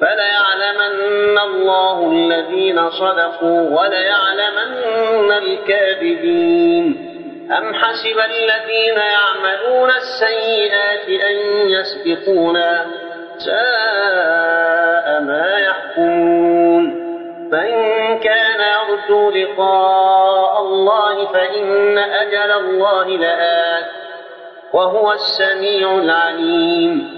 فليعلمن الله الذين صدقوا وليعلمن الكاذبين. أم حسب الذين يعملون السيئات أن يسبقونا ساء ما يحكمون. فإن كان يرجو لقاء الله فإن أجل الله لآت وهو السميع العليم.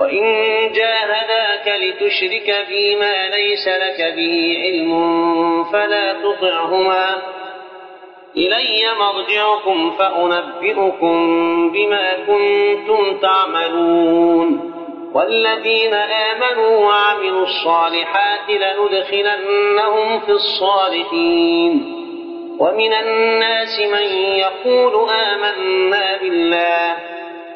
وإن جاهداك لتشرك بما ليس لك به علم فلا تطعهما إلي مرجعكم فأنبئكم بما كنتم تعملون والذين آمنوا وعملوا الصالحات لندخلنهم في الصالحين ومن الناس من يقول آمنا بالله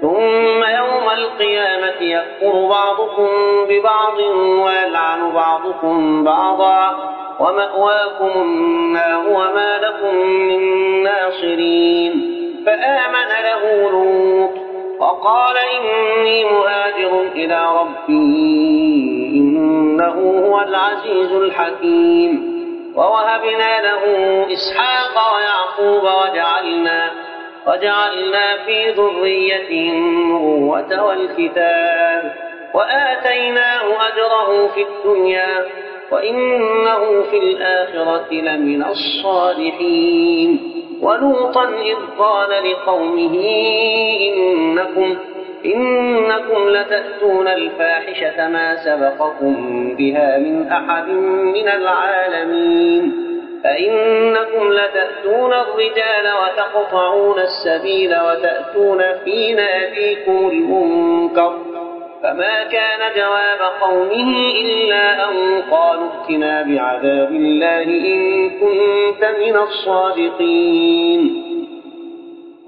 ثم يوم القيامة يكفر بعضكم ببعض ويلعن بعضكم بعضا. ومأواكم النار وما لكم من ناصرين. فآمن له لوط وقال إني مهاجر إلى ربي إنه هو العزيز الحكيم. ووهبنا له إسحاق ويعقوب وجعلنا وجعلنا في ذريته النبوة والكتاب وآتيناه أجره في الدنيا وإنه في الآخرة لمن الصالحين ولوطا إذ قال لقومه إنكم إنكم لتأتون الفاحشة ما سبقكم بها من أحد من العالمين فإنكم لتأتون الرجال وتقطعون السبيل وتأتون في ناديكم المنكر فما كان جواب قومه إلا أن قالوا ائتنا بعذاب الله إن كنت من الصادقين.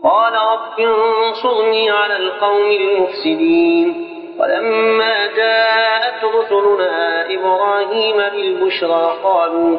قال رب انصرني على القوم المفسدين. ولما جاءت رسلنا إبراهيم بالبشرى قالوا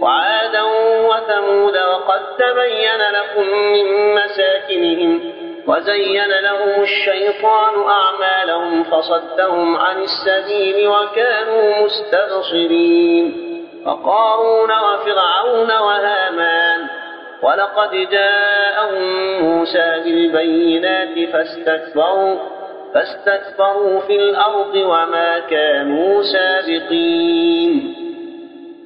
وعادا وثمود وقد تبين لكم من مساكنهم وزين لهم الشيطان أعمالهم فصدهم عن السبيل وكانوا مستبصرين وقارون وفرعون وهامان ولقد جاءهم موسى بالبينات فاستكبروا فاستكبروا في الأرض وما كانوا سابقين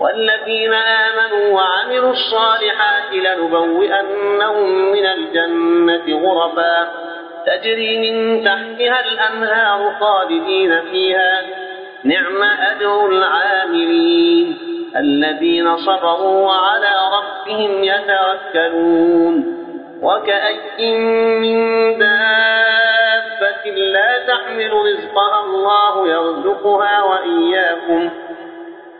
والذين آمنوا وعملوا الصالحات لنبوئنهم من الجنة غرفا تجري من تحتها الأنهار خالدين فيها. نعم أجر العاملين الذين صبروا وعلى ربهم يتوكلون. وكأي من دابة لا تحمل رزقها الله يرزقها وإياكم.